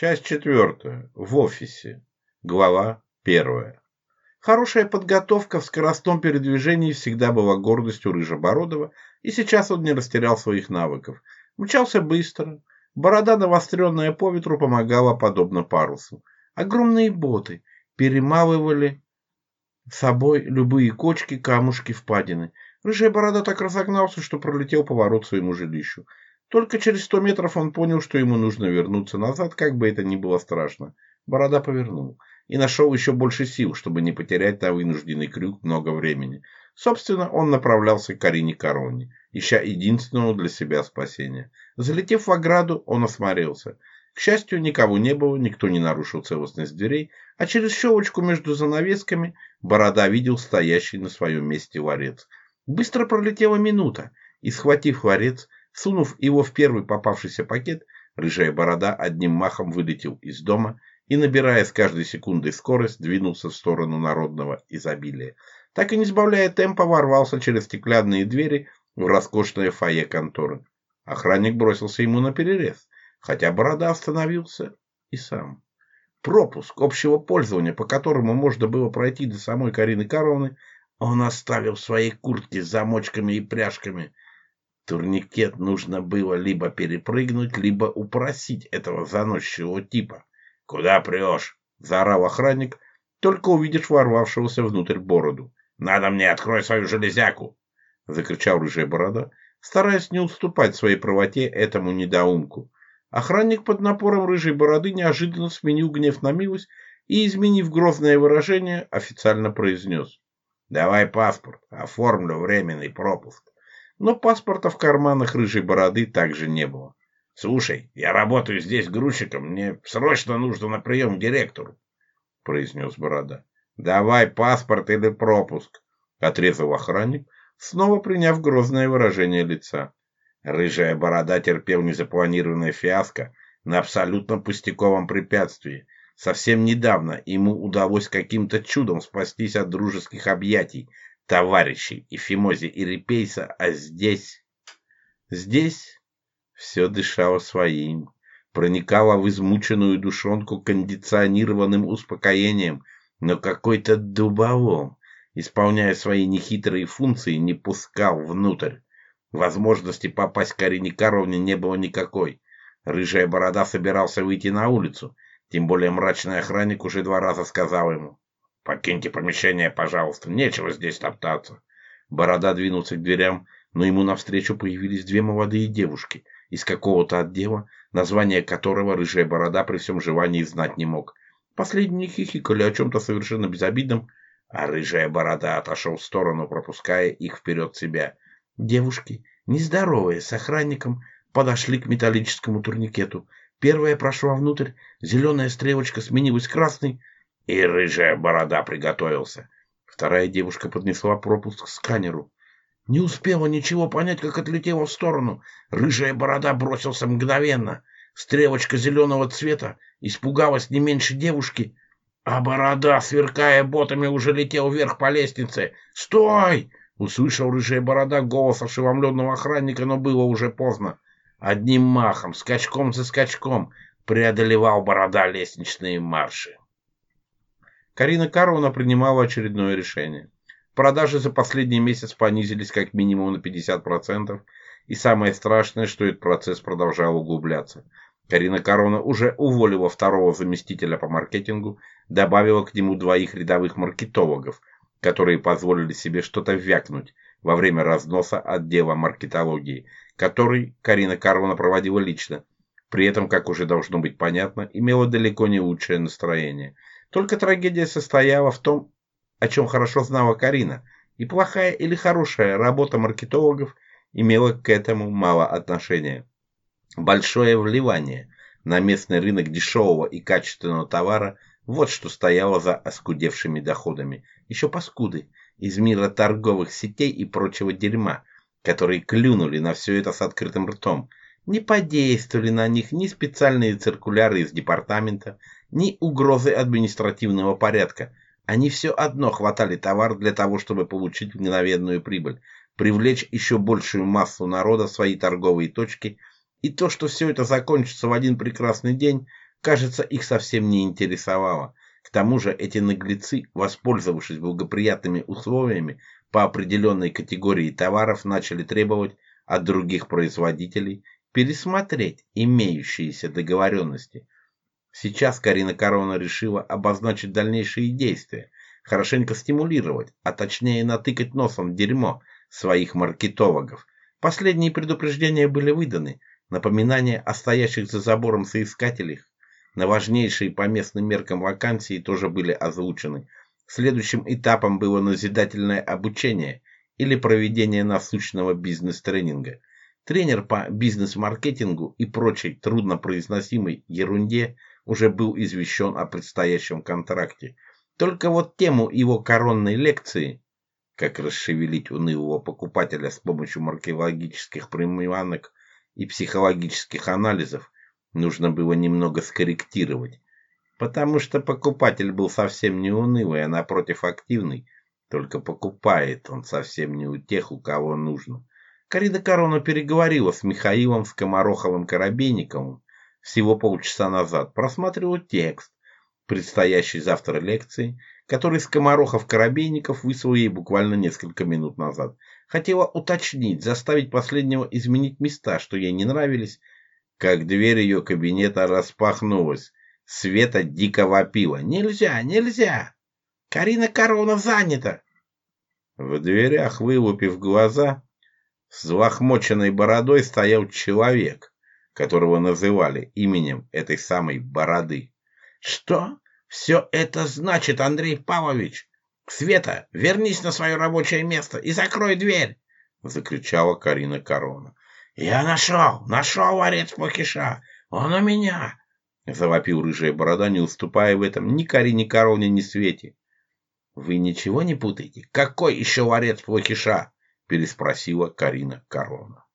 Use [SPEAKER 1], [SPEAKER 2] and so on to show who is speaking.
[SPEAKER 1] Часть четвертая. В офисе. Глава первая. Хорошая подготовка в скоростном передвижении всегда была гордостью Рыжебородова, и сейчас он не растерял своих навыков. Мчался быстро. Борода, навостренная по ветру, помогала подобно парусу. Огромные боты перемалывали собой любые кочки, камушки, впадины. Рыжая борода так разогнался, что пролетел поворот своему жилищу. Только через сто метров он понял, что ему нужно вернуться назад, как бы это ни было страшно. Борода повернул и нашел еще больше сил, чтобы не потерять на вынужденный крюк много времени. Собственно, он направлялся к Карине Короне, ища единственного для себя спасения. Залетев в ограду, он осмотрелся. К счастью, никого не было, никто не нарушил целостность дверей, а через щелочку между занавесками Борода видел стоящий на своем месте ларец. Быстро пролетела минута, и, схватив ларец, Сунув его в первый попавшийся пакет, рыжая борода одним махом вылетел из дома и, набирая с каждой секундой скорость, двинулся в сторону народного изобилия. Так и не сбавляя темпа, ворвался через стеклянные двери в роскошное фойе конторы. Охранник бросился ему на перерез, хотя борода остановился и сам. Пропуск общего пользования, по которому можно было пройти до самой Карины Карловны, он оставил в своей куртке с замочками и пряжками – Турникет нужно было либо перепрыгнуть, либо упросить этого заносчивого типа. «Куда прешь?» – заорал охранник, только увидишь ворвавшегося внутрь бороду. «Надо мне, открой свою железяку!» – закричал рыжая борода, стараясь не уступать своей правоте этому недоумку. Охранник под напором рыжей бороды неожиданно сменил гнев на милость и, изменив грозное выражение, официально произнес. «Давай паспорт, оформлю временный пропуск» но паспорта в карманах рыжей бороды также не было. «Слушай, я работаю здесь грузчиком, мне срочно нужно на прием к директору», — произнес борода. «Давай паспорт или пропуск», — отрезал охранник, снова приняв грозное выражение лица. Рыжая борода терпел незапланированное фиаско на абсолютно пустяковом препятствии. Совсем недавно ему удалось каким-то чудом спастись от дружеских объятий, товарищей фимози, и Репейса, а здесь... Здесь все дышало своим, проникало в измученную душонку кондиционированным успокоением, но какой-то дуболом, исполняя свои нехитрые функции, не пускал внутрь. Возможности попасть к Арине Каровне не было никакой. Рыжая борода собирался выйти на улицу, тем более мрачный охранник уже два раза сказал ему. «Покиньте помещение, пожалуйста, нечего здесь топтаться». Борода двинулся к дверям, но ему навстречу появились две молодые девушки из какого-то отдела, название которого Рыжая Борода при всем желании знать не мог. Последние хихикали о чем-то совершенно безобидном, а Рыжая Борода отошел в сторону, пропуская их вперед себя. Девушки, нездоровые, с охранником, подошли к металлическому турникету. Первая прошла внутрь, зеленая стрелочка сменилась красной, и рыжая борода приготовился. Вторая девушка поднесла пропуск к сканеру. Не успела ничего понять, как отлетела в сторону. Рыжая борода бросился мгновенно. Стрелочка зеленого цвета испугалась не меньше девушки, а борода, сверкая ботами, уже летел вверх по лестнице. «Стой!» — услышал рыжая борода голос ошеломленного охранника, но было уже поздно. Одним махом, скачком за скачком преодолевал борода лестничные марши. Карина Карловна принимала очередное решение. Продажи за последний месяц понизились как минимум на 50%, и самое страшное, что этот процесс продолжал углубляться. Карина Карловна уже уволила второго заместителя по маркетингу, добавила к нему двоих рядовых маркетологов, которые позволили себе что-то вякнуть во время разноса отдела маркетологии, который Карина Карловна проводила лично, при этом, как уже должно быть понятно, имела далеко не лучшее настроение – только трагедия состояла в том, о чем хорошо знала Карина, и плохая или хорошая работа маркетологов имела к этому мало отношения. Большое вливание на местный рынок дешевого и качественного товара – вот что стояло за оскудевшими доходами. Еще паскуды из мира торговых сетей и прочего дерьма, которые клюнули на все это с открытым ртом – не подействовали на них ни специальные циркуляры из департамента, ни угрозы административного порядка. Они все одно хватали товар для того, чтобы получить мгновенную прибыль, привлечь еще большую массу народа в свои торговые точки, и то, что все это закончится в один прекрасный день, кажется, их совсем не интересовало. К тому же эти наглецы, воспользовавшись благоприятными условиями, по определенной категории товаров начали требовать от других производителей пересмотреть имеющиеся договоренности – Сейчас Карина Каровна решила обозначить дальнейшие действия, хорошенько стимулировать, а точнее натыкать носом дерьмо своих маркетологов. Последние предупреждения были выданы, напоминания о стоящих за забором соискателях на важнейшие по местным меркам вакансии тоже были озвучены. Следующим этапом было назидательное обучение или проведение насущного бизнес-тренинга. Тренер по бизнес-маркетингу и прочей труднопроизносимой ерунде – уже был извещен о предстоящем контракте. Только вот тему его коронной лекции «Как расшевелить унылого покупателя с помощью маркетологических приманок и психологических анализов» нужно было немного скорректировать, потому что покупатель был совсем не унылый, а напротив активный, только покупает он совсем не у тех, у кого нужно. Карида Корона переговорила с Михаилом Скомороховым Коробейниковым всего полчаса назад, просматривал текст предстоящей завтра лекции, который Скоморохов-Коробейников выслал ей буквально несколько минут назад. Хотела уточнить, заставить последнего изменить места, что ей не нравились, как дверь ее кабинета распахнулась. Света дико вопила. «Нельзя, нельзя! Карина Корона занята!» В дверях, вылупив глаза, с лохмоченной бородой стоял человек которого называли именем этой самой бороды. «Что все это значит, Андрей Павлович? Света, вернись на свое рабочее место и закрой дверь!» — закричала Карина Корона. «Я нашел! Нашел варец Плохиша! Он у меня!» — завопил рыжая борода, не уступая в этом ни Карине Короне, ни Свете. «Вы ничего не путаете? Какой еще ларец Плохиша?» – переспросила Карина Корона.